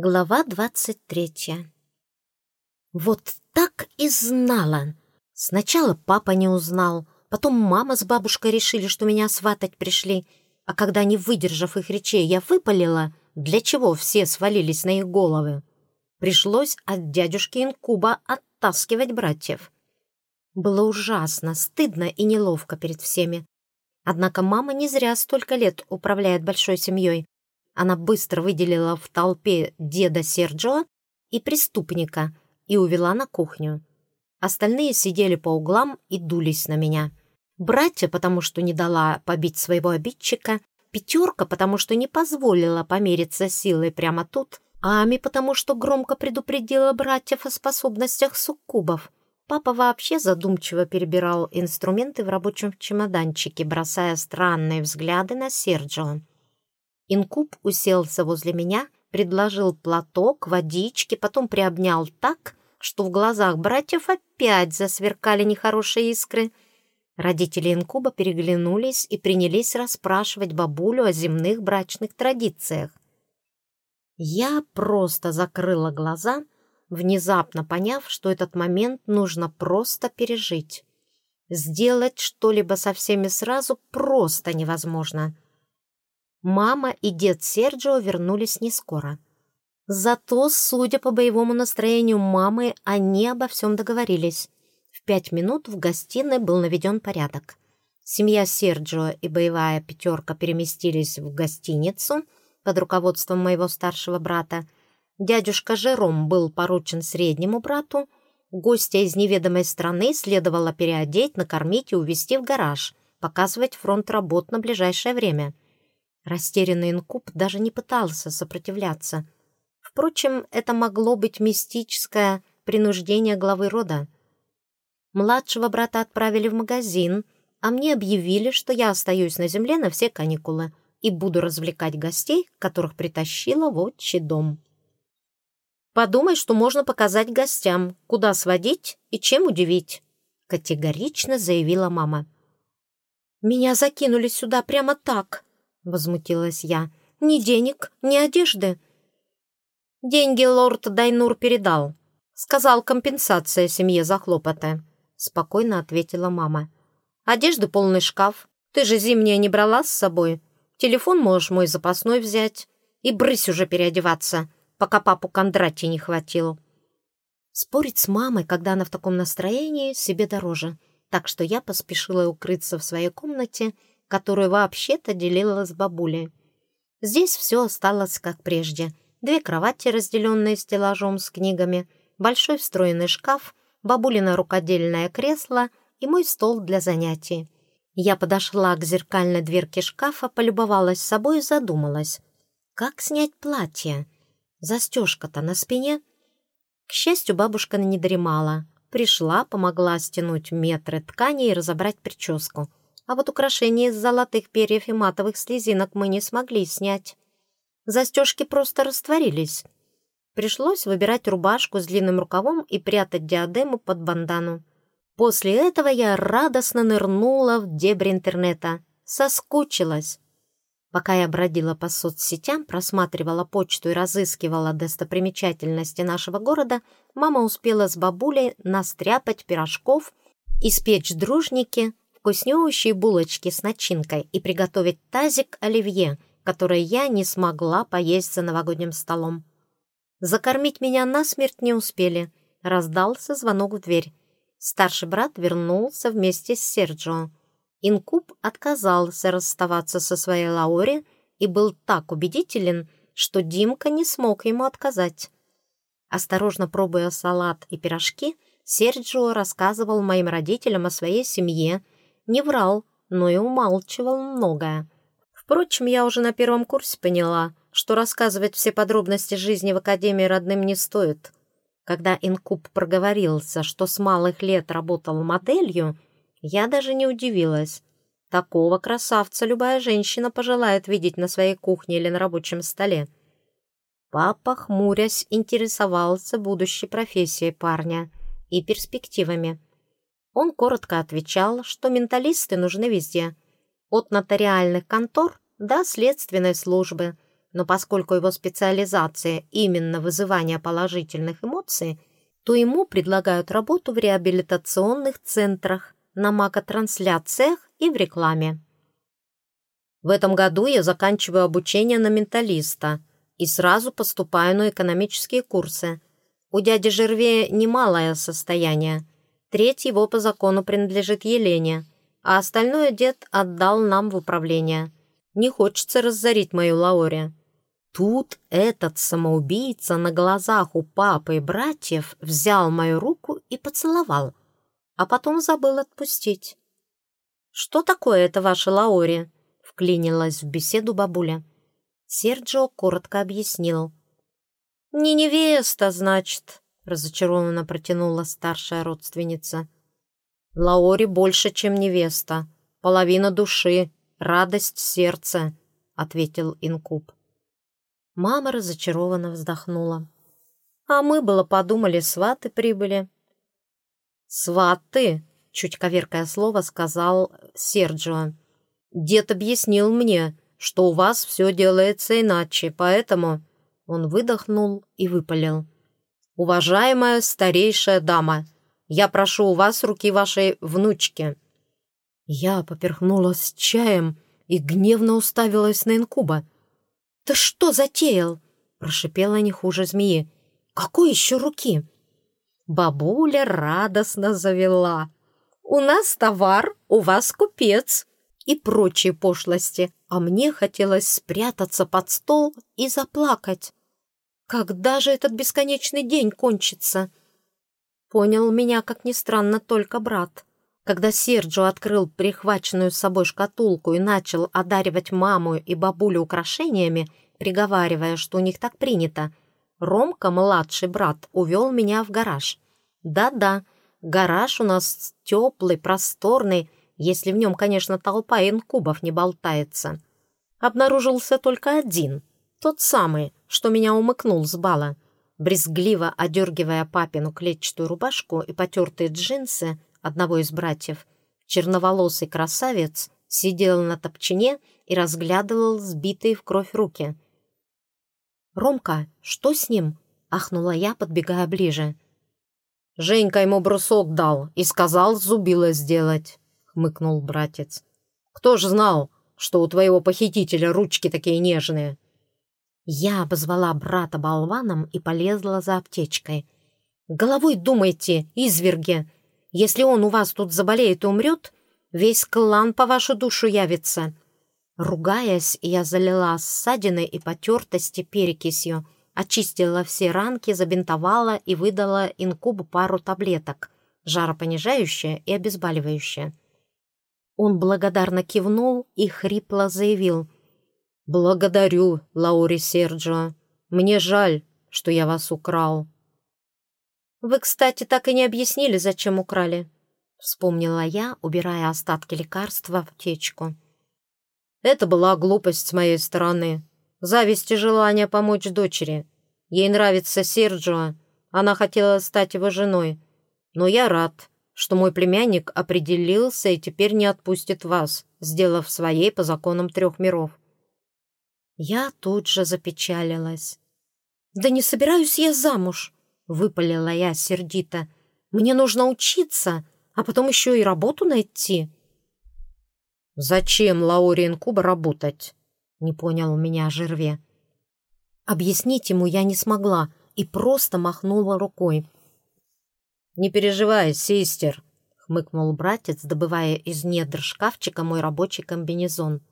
Глава двадцать третья. Вот так и знала. Сначала папа не узнал, потом мама с бабушкой решили, что меня сватать пришли, а когда, не выдержав их речей, я выпалила, для чего все свалились на их головы. Пришлось от дядюшки Инкуба оттаскивать братьев. Было ужасно, стыдно и неловко перед всеми. Однако мама не зря столько лет управляет большой семьей. Она быстро выделила в толпе деда Серджио и преступника и увела на кухню. Остальные сидели по углам и дулись на меня. Братья, потому что не дала побить своего обидчика, пятерка, потому что не позволила помериться силой прямо тут, Ами, потому что громко предупредила братьев о способностях суккубов. Папа вообще задумчиво перебирал инструменты в рабочем чемоданчике, бросая странные взгляды на Серджио. Инкуб уселся возле меня, предложил платок, водички, потом приобнял так, что в глазах братьев опять засверкали нехорошие искры. Родители Инкуба переглянулись и принялись расспрашивать бабулю о земных брачных традициях. Я просто закрыла глаза, внезапно поняв, что этот момент нужно просто пережить. Сделать что-либо со всеми сразу просто невозможно — Мама и дед Серджио вернулись не скоро. Зато, судя по боевому настроению мамы, они обо всем договорились. В пять минут в гостиной был наведен порядок. Семья Серджио и боевая пятерка переместились в гостиницу под руководством моего старшего брата. Дядюшка Жером был поручен среднему брату. Гостя из неведомой страны следовало переодеть, накормить и увезти в гараж, показывать фронт работ на ближайшее время — Растерянный инкуб даже не пытался сопротивляться. Впрочем, это могло быть мистическое принуждение главы рода. Младшего брата отправили в магазин, а мне объявили, что я остаюсь на земле на все каникулы и буду развлекать гостей, которых притащила в отчий дом. «Подумай, что можно показать гостям, куда сводить и чем удивить», категорично заявила мама. «Меня закинули сюда прямо так», — возмутилась я. «Ни денег, ни одежды». «Деньги лорд Дайнур передал. Сказал, компенсация семье за хлопоты», — спокойно ответила мама. «Одежды полный шкаф. Ты же зимняя не брала с собой. Телефон можешь мой запасной взять. И брысь уже переодеваться, пока папу Кондрати не хватил». Спорить с мамой, когда она в таком настроении, себе дороже. Так что я поспешила укрыться в своей комнате которую вообще-то делила с бабулей. Здесь все осталось как прежде. Две кровати, разделенные стеллажом с книгами, большой встроенный шкаф, бабулина рукодельное кресло и мой стол для занятий. Я подошла к зеркальной дверке шкафа, полюбовалась собой и задумалась. Как снять платье? Застежка-то на спине. К счастью, бабушка не дремала. Пришла, помогла стянуть метры ткани и разобрать прическу а вот украшения из золотых перьев и матовых слезинок мы не смогли снять. Застежки просто растворились. Пришлось выбирать рубашку с длинным рукавом и прятать диадему под бандану. После этого я радостно нырнула в дебри интернета. Соскучилась. Пока я бродила по соцсетям, просматривала почту и разыскивала достопримечательности нашего города, мама успела с бабулей настряпать пирожков, испечь дружники, вкуснющие булочки с начинкой и приготовить тазик оливье, который я не смогла поесть за новогодним столом. Закормить меня насмерть не успели. Раздался звонок в дверь. Старший брат вернулся вместе с Серджио. Инкуб отказался расставаться со своей Лауре и был так убедителен, что Димка не смог ему отказать. Осторожно пробуя салат и пирожки, Серджио рассказывал моим родителям о своей семье, не врал, но и умалчивал многое. Впрочем, я уже на первом курсе поняла, что рассказывать все подробности жизни в Академии родным не стоит. Когда Инкуб проговорился, что с малых лет работал моделью, я даже не удивилась. Такого красавца любая женщина пожелает видеть на своей кухне или на рабочем столе. Папа, хмурясь, интересовался будущей профессией парня и перспективами. Он коротко отвечал, что менталисты нужны везде. От нотариальных контор до следственной службы. но поскольку его специализация именно вызывание положительных эмоций, то ему предлагают работу в реабилитационных центрах, на макотрансляциях и в рекламе. В этом году я заканчиваю обучение на менталиста и сразу поступаю на экономические курсы. У дяди Жервея немалое состояние. Треть его по закону принадлежит Елене, а остальное дед отдал нам в управление. Не хочется разорить мою Лаоре. Тут этот самоубийца на глазах у папы и братьев взял мою руку и поцеловал, а потом забыл отпустить. «Что такое это ваше Лаори?» — вклинилась в беседу бабуля. Серджио коротко объяснил. «Не невеста, значит», — разочарованно протянула старшая родственница. «Лаори больше, чем невеста. Половина души, радость сердца», — ответил Инкуб. Мама разочарованно вздохнула. «А мы было подумали, сваты прибыли». «Сваты?» — чуть коверкое слово сказал Серджио. «Дед объяснил мне, что у вас все делается иначе, поэтому...» Он выдохнул и выпалил. «Уважаемая старейшая дама, я прошу у вас руки вашей внучки». Я поперхнулась чаем и гневно уставилась на инкуба. «Ты что затеял?» — прошипела не хуже змеи. «Какой еще руки?» Бабуля радостно завела. «У нас товар, у вас купец!» и прочие пошлости, а мне хотелось спрятаться под стол и заплакать. Когда же этот бесконечный день кончится? Понял меня, как ни странно, только брат. Когда Серджо открыл прихваченную с собой шкатулку и начал одаривать маму и бабулю украшениями, приговаривая, что у них так принято, Ромка, младший брат, увел меня в гараж. Да-да, гараж у нас теплый, просторный, если в нем, конечно, толпа инкубов не болтается. Обнаружился только один, тот самый, что меня умыкнул с бала. Брезгливо одергивая папину клетчатую рубашку и потертые джинсы, одного из братьев, черноволосый красавец сидел на топчине и разглядывал сбитые в кровь руки. «Ромка, что с ним?» — ахнула я, подбегая ближе. «Женька ему брусок дал и сказал зубило сделать», — хмыкнул братец. «Кто ж знал, что у твоего похитителя ручки такие нежные?» Я обозвала брата болваном и полезла за аптечкой. «Головой думайте, изверги! Если он у вас тут заболеет и умрет, весь клан по вашу душу явится». Ругаясь, я залила ссадины и потертости перекисью, очистила все ранки, забинтовала и выдала инкубу пару таблеток, жаропонижающее и обезболивающее. Он благодарно кивнул и хрипло заявил. «Благодарю, Лаури Серджио. Мне жаль, что я вас украл». «Вы, кстати, так и не объяснили, зачем украли», — вспомнила я, убирая остатки лекарства в течку. «Это была глупость с моей стороны. Зависть и желание помочь дочери. Ей нравится Серджио, она хотела стать его женой. Но я рад, что мой племянник определился и теперь не отпустит вас, сделав своей по законам трех миров». Я тут же запечалилась. «Да не собираюсь я замуж!» Выпалила я сердито. «Мне нужно учиться, а потом еще и работу найти». «Зачем Лауре Инкуба работать?» Не понял меня Жерве. Объяснить ему я не смогла и просто махнула рукой. «Не переживай, систер», — хмыкнул братец, добывая из недр шкафчика мой рабочий комбинезон.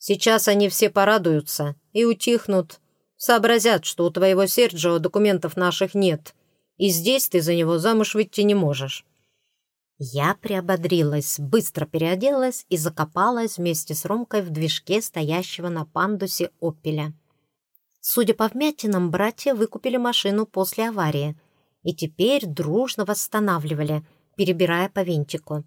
«Сейчас они все порадуются и утихнут, Сообразят, что у твоего Серджио документов наших нет, и здесь ты за него замуж выйти не можешь». Я приободрилась, быстро переоделась и закопалась вместе с Ромкой в движке стоящего на пандусе «Опеля». Судя по вмятинам, братья выкупили машину после аварии и теперь дружно восстанавливали, перебирая по винтику.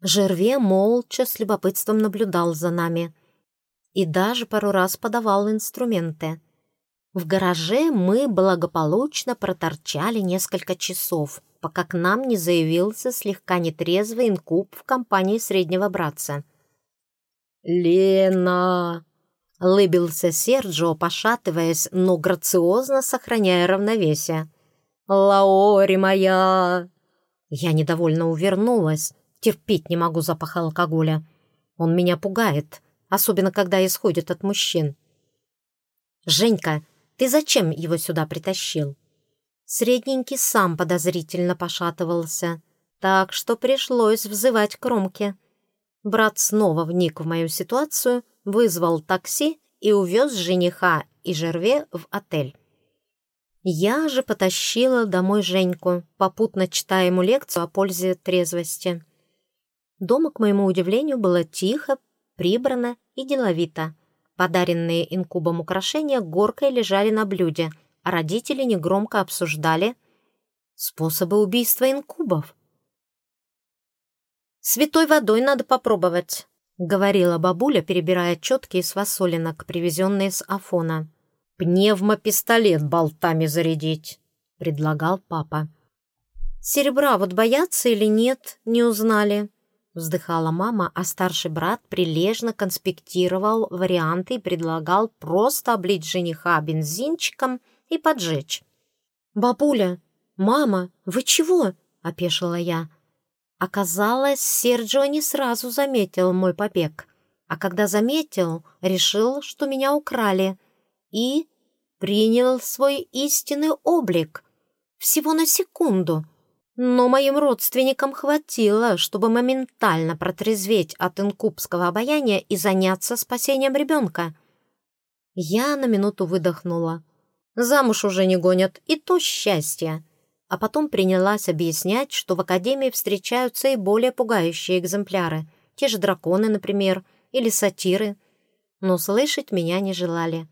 Жерве молча с любопытством наблюдал за нами и даже пару раз подавал инструменты. В гараже мы благополучно проторчали несколько часов, пока к нам не заявился слегка нетрезвый инкуб в компании среднего братца. «Лена!» — Лыбился Серджио, пошатываясь, но грациозно сохраняя равновесие. «Лаори моя!» Я недовольно увернулась. Терпеть не могу запах алкоголя. Он меня пугает, особенно когда исходит от мужчин. «Женька, ты зачем его сюда притащил?» Средненький сам подозрительно пошатывался, так что пришлось взывать кромки. Брат снова вник в мою ситуацию, вызвал такси и увез жениха и Жерве в отель. Я же потащила домой Женьку, попутно читая ему лекцию о пользе трезвости. Дома, к моему удивлению, было тихо, прибрано и деловито. Подаренные инкубом украшения горкой лежали на блюде, а родители негромко обсуждали способы убийства инкубов. «Святой водой надо попробовать», — говорила бабуля, перебирая четки из фасолинок, привезенные с Афона. «Пневмопистолет болтами зарядить», — предлагал папа. «Серебра вот боятся или нет, не узнали», — вздыхала мама, а старший брат прилежно конспектировал варианты и предлагал просто облить жениха бензинчиком и поджечь. «Бабуля, мама, вы чего?» — опешила я. Оказалось, Серджио не сразу заметил мой побег, а когда заметил, решил, что меня украли, и принял свой истинный облик. Всего на секунду. Но моим родственникам хватило, чтобы моментально протрезветь от инкубского обаяния и заняться спасением ребенка. Я на минуту выдохнула. Замуж уже не гонят, и то счастье. А потом принялась объяснять, что в Академии встречаются и более пугающие экземпляры, те же драконы, например, или сатиры. Но слышать меня не желали.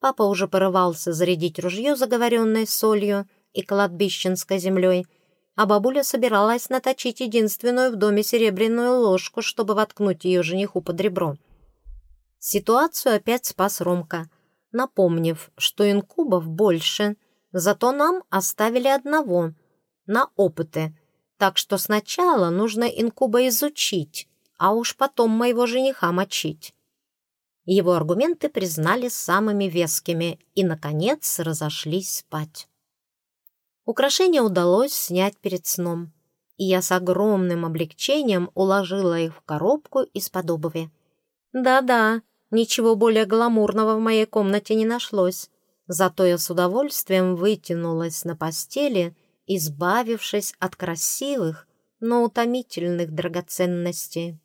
Папа уже порывался зарядить ружье, заговоренное солью и кладбищенской землей, а бабуля собиралась наточить единственную в доме серебряную ложку, чтобы воткнуть ее жениху под ребро. Ситуацию опять спас Ромка, напомнив, что инкубов больше, зато нам оставили одного, на опыты, так что сначала нужно инкуба изучить, а уж потом моего жениха мочить. Его аргументы признали самыми вескими и, наконец, разошлись спать. Украшения удалось снять перед сном, и я с огромным облегчением уложила их в коробку из-под обуви. Да-да, ничего более гламурного в моей комнате не нашлось, зато я с удовольствием вытянулась на постели, избавившись от красивых, но утомительных драгоценностей.